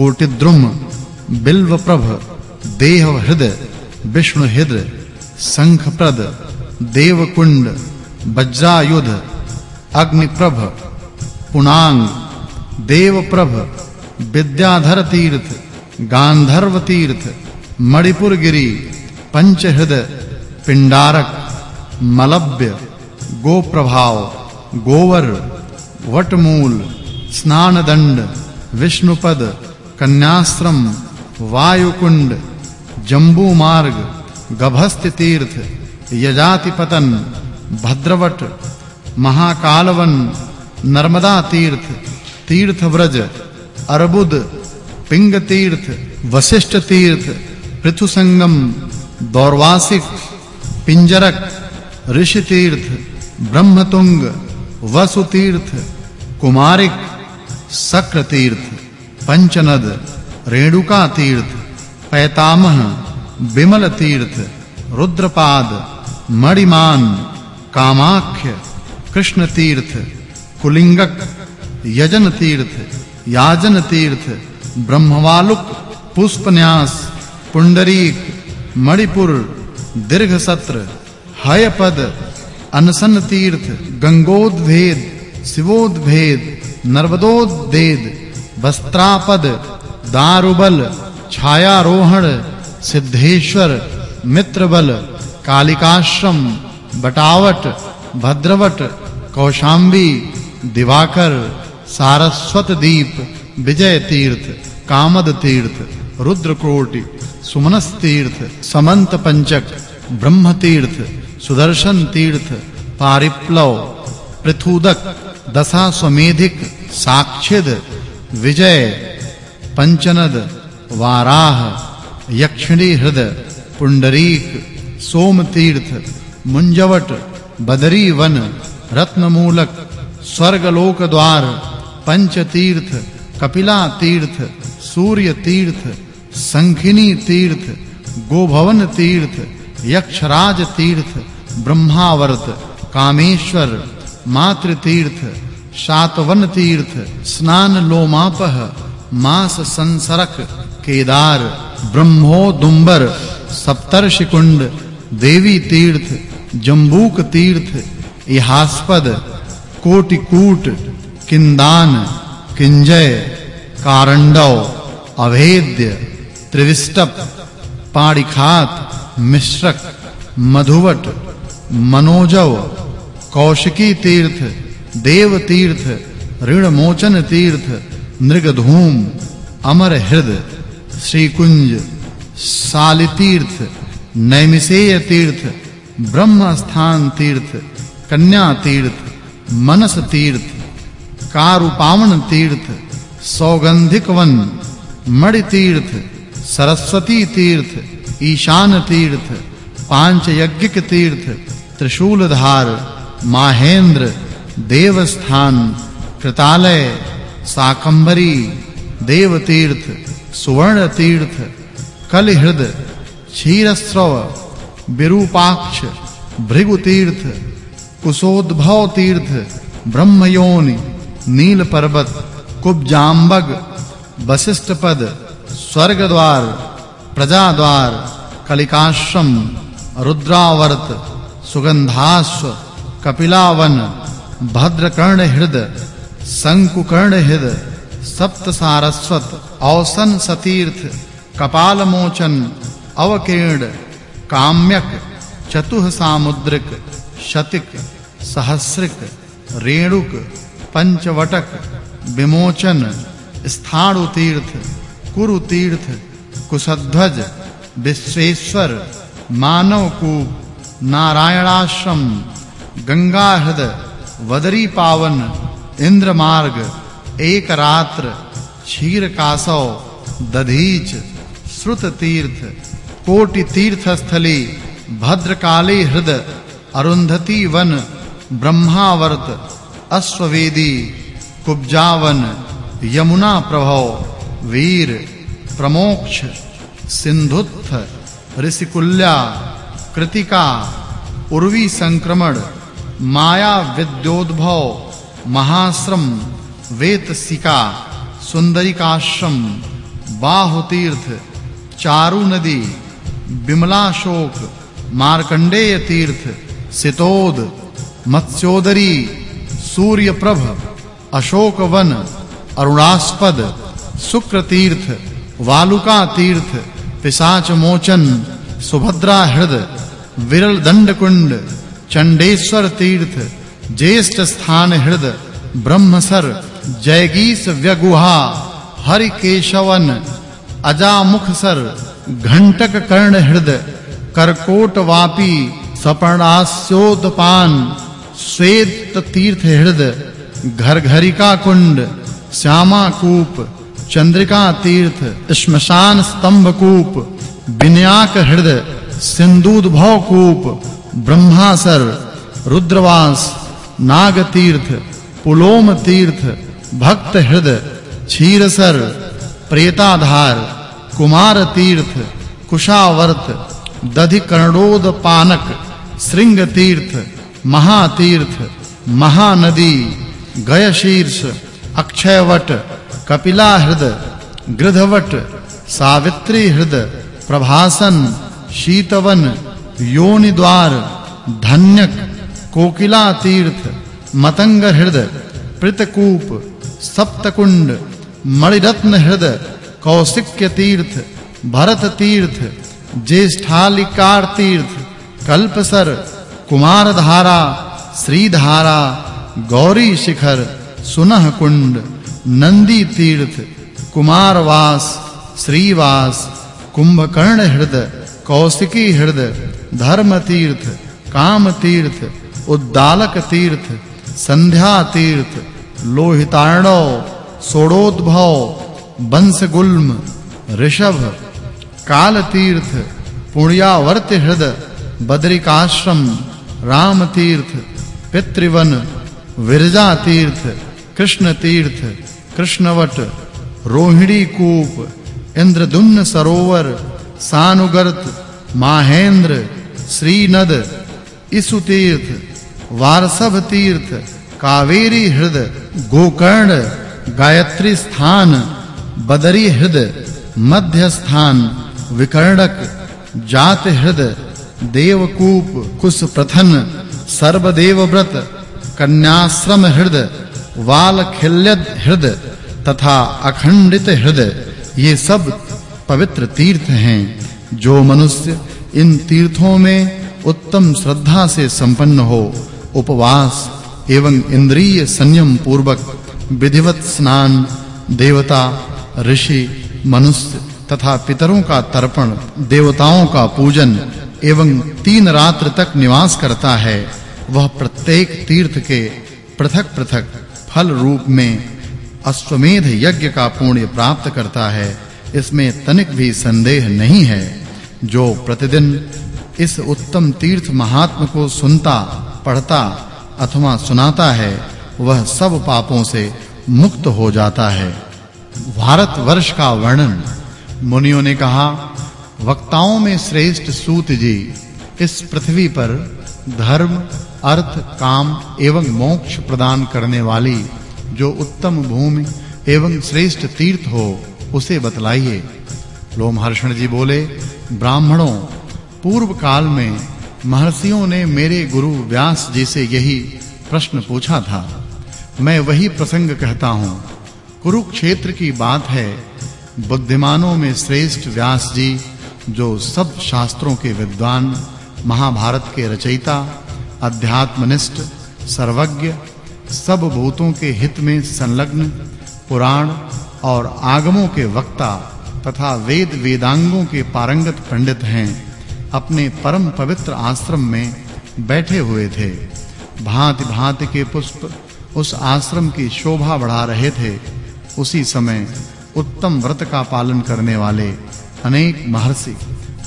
कोटिद्रुम, बिल्वप्रभ देहहृदय विष्णु हृदय शंखप्रद, देवकुंड वज्रायुध अग्निप्रभ पुनांग देवप्रभ विद्याधर तीर्थ गांधर्व तीर्थ मणिपुर गिरी पंचहृदय पिंडारक, मलब्य, गोप्रभाव, गोवर, वटमूल, स्नानदंड, विष्णुपद कन्याश्रम वायुकुंड जंबू मार्ग गभस्ति तीर्थ यजाति पतन भद्रवट, महाकालवन नर्मदा तीर्थ तीर्थ व्रज अर्बुद पिंग तीर्थ वशिष्ठ तीर्थ पृथु संगम दौर्वासिक, पिंजरक ऋषि तीर्थ ब्रह्मतुंग वसु तीर्थ कुमारिक सक्र तीर्थ पंचनद रेणुका तीर्थ पैतामह विमल तीर्थ रुद्रपाद, मणिमान, कामाख्य कृष्ण तीर्थ कुलिंगक यजन तीर्थ याजन तीर्थ ब्रह्मवालुक, पुष्पन्यास, पुंडरीक, मणिपुर दीर्घ सत्र हयपद अनसन तीर्थ गंगोद्भेद, शिवोद्भेद नर्मदोद्भेद वस्त्रापद, दारुबल, छायारोहण, सिद्धेश्वर, मित्रबल, कालिकाश्रम, बटावट, भद्रवट, कौशाम्बी, दिवाकर सारस्वत दीप विजय तीर्थ कामद तीर्थ रुद्रकोटि सुमनस तीर्थ समंत पंचक ब्रह्म तीर्थ सुदर्शन तीर्थ पारिप्लव, पृथुदक दशा स्वमेधिक साक्षिद विजय, पंचनद, वाराह यक्षिणी हृदय पुंडरीक सोम तीर्थ मुंजवट बदरी वन रत्नमूलक स्वर्गलोक द्वार पंच तीर्थ कपिला तीर्थ सूर्य तीर्थ संखिनी तीर्थ गोभवन तीर्थ यक्षराज तीर्थ ब्रह्मावर्त, कामेश्वर मातृ तीर्थ शातवन तीर्थ, स्नान लोमापह, मास संसरक, केदार ब्रह्मोदुंबर सप्तर्षि कुंड देवी तीर्थ, जंबूक तीर्थ, इहास्पद, कोटिकूट, किंदान, किंजय, कारंडव, अभेद्य, त्रिविष्टप पाड़िखात मिश्रक, मधुवट, मनोजव, कौशिकी तीर्थ देव तीर्थ ऋण मोचन तीर्थ नृगधूम अमर हृदय श्री कुंज साली तीर्थ नैमिषेय तीर्थ ब्रह्म स्थान तीर्थ कन्या तीर्थ मनस तीर्थ कारुपावन तीर्थ सौगंधिक वन मणि तीर्थ सरस्वती तीर्थ ईशान तीर्थ पाँच यज्ञिक तीर्थ त्रिशूलधार, माहेंद्र देवस्थान, कृतालय, साकंबरी, देवतीर्थ सुवर्ण तीर्थ कलिहृद क्षीरस्रव विरूपाक्ष भृगु तीर्थ कुशोद्भव तीर्थ ब्रह्मयोनि नील पर्वत कुब्जाम्बग वशिष्ठ पद स्वर्ग द्वार प्रजा द्वार कलिकाश्रम, रुद्रावर्त सुगंधास्व कपिलावन भद्रकर्ण हृद संकुकर्ण हृद सप्त सारस्वत औसन सतीर्थ कपाल मोचन अवकीर्ण काम्यक चतुह सामुद्रिक शतिक, सहस्रिक, रेणुक, पंचवटक, विमोचन स्थाणु तीर्थ कुरु तीर्थ कुशध्वज, विश्वेश्वर मानव कूप नारायणाश्रम गंगा हृदय वदरी पावन इंद्र मार्ग एक रात्र, क्षीर कासव, दधीच, श्रुत तीर्थ, कोटि तीर्थ स्थली भद्रकाली हृदय अरुंधति वन, ब्रह्मावर्त, अश्ववेदी, कुब्जावन, यमुना प्रभव, वीर, प्रमोक्ष सिंधुत्थ ऋषिकुल्या, कृतिका, उर्वी संक्रमण माया विद्योद्भव, महाश्रम वेतसिका सुंदरिकाश्रम बाहु तीर्थ चारु नदी विमला शोक, मार्कंडेय तीर्थ, सितोद, मत्स्योदरी, सूर्यप्रभ अशोक वन अरुणास्पद शुक्र तीर्थ वालुका तीर्थ पिशाच मोचन सुभद्रा हृदय विरल दंड कुंड चंडेश्वर तीर्थ, ज्येष्ठ स्थान हृदय ब्रह्मसर, जयगीस व्यगुहा हरि केशवन अजामुखसर, घंटक कर्ण हृदय करकोट वापी सपर्णास्योदपान, श्वेत तीर्थ हृदय घरघरिका कुंड श्यामा कूप चंद्रिका तीर्थ श्मशान स्तंभ कूप विनयाक हृदय सिंदूदभव कूप ब्रह्मासर, रुद्रवास नाग तीर्थ पुलोम तीर्थ भक्त हृदय क्षीरसर, प्रेताधार कुमार तीर्थ कुशावर्त दधि कर्णोद पानक श्रृंग तीर्थ महातीर्थ, महानदी गय शीर्ष अक्षयवट कपिला हृदय गृधवट सावित्री हृदय प्रभासन, शीतवन योनि द्वार धन्यक कोकिला तीर्थ मतंग हृदय पृतकूप सप्तकुंड मणिरत्न हृदय कौशिक्य तीर्थ भरत तीर्थ ज्येष्ठालिकार तीर्थ कल्पसर कुमार धारा श्री धारा गौरी शिखर सुनह कुंड नंदी तीर्थ कुमारवास, श्रीवास कुंभकर्ण हृदय कौशिकी हृदय धर्म तीर्थ काम तीर्थ उद्दालक तीर्थ संध्या तीर्थ लोहितार्णव, सोड़ोद्भव, बंसगुल्म, ऋषभ काल तीर्थ पुण्यावर्त हृदय बद्रिकाश्रम राम तीर्थ पितृवन विरजा तीर्थ कृष्ण तीर्थ कृष्णवट रोहिणी कूप इंद्रदुम्न सरोवर, सानुगर्त, माहेंद्र श्रीनद इसु तीर्थ, वारसभ तीर्थ, कावेरी हृदय गोकर्ण, गायत्री स्थान, बदरी हृदय मध्य स्थान विकर्णक, जात हृदय देवकूप कुश प्रथन सर्वदेव व्रत कन्याश्रम हृदय वाल खिल्यद हृदय तथा अखंडित हृदय ये सब पवित्र तीर्थ हैं, जो मनुष्य इन तीर्थों में उत्तम श्रद्धा से संपन्न हो, उपवास एवं इंद्रिय संयम पूर्वक विधिवत स्नान, देवता, ऋषि, मनुष्य तथा पितरों का तर्पण, देवताओं का पूजन एवं तीन रात्र तक निवास करता है, वह प्रत्येक तीर्थ के पृथक-पृथक फल रूप में अश्वमेध यज्ञ का पुण्य प्राप्त करता है। इसमें तनिक भी संदेह नहीं है। जो प्रतिदिन इस उत्तम तीर्थ महात्म को सुनता, पढ़ता अथवा सुनाता है, वह सब पापों से मुक्त हो जाता है। भारत वर्ष का वर्णन। मुनियों ने कहा, वक्ताओं में श्रेष्ठ सूत जी, इस पृथ्वी पर धर्म, अर्थ, काम एवं मोक्ष प्रदान करने वाली जो उत्तम भूमि एवं श्रेष्ठ तीर्थ हो, उसे बतलाइए। लोमहर्षण जी बोले ब्राह्मणों, पूर्व काल में महर्षियों ने मेरे गुरु व्यास जी से यही प्रश्न पूछा था। मैं वही प्रसंग कहता हूँ। कुरुक्षेत्र की बात है, बुद्धिमानों में श्रेष्ठ व्यास जी, जो सब शास्त्रों के विद्वान, महाभारत के रचयिता, अध्यात्मनिष्ठ, सर्वज्ञ, सब भूतों के हित में संलग्न, पुराण और आगमों के वक्ता तथा वेद वेदांगों के पारंगत पंडित हैं, अपने परम पवित्र आश्रम में बैठे हुए थे। भांति-भांति के पुष्प उस आश्रम की शोभा बढ़ा रहे थे। उसी समय उत्तम व्रत का पालन करने वाले अनेक महर्षि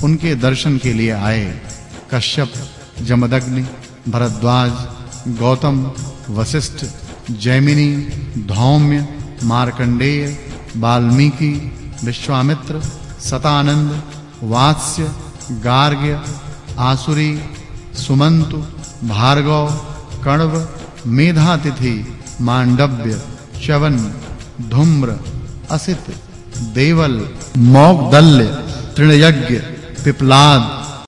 उनके दर्शन के लिए आए। कश्यप, जमदग्नि, भरद्वाज, गौतम, वशिष्ठ, जैमिनी, धौम्य, मार्कंडेय, वाल्मीकि विश्वामित्र, सतानंद, वात्स्य, गार्ग्य, आसुरी, सुमंतु, भार्गव, कण्व, मेधातिथि, मांडव्य चवन धूम्र, असित, देवल, मौगदल्य, तृणयज्ञ, पिपलाद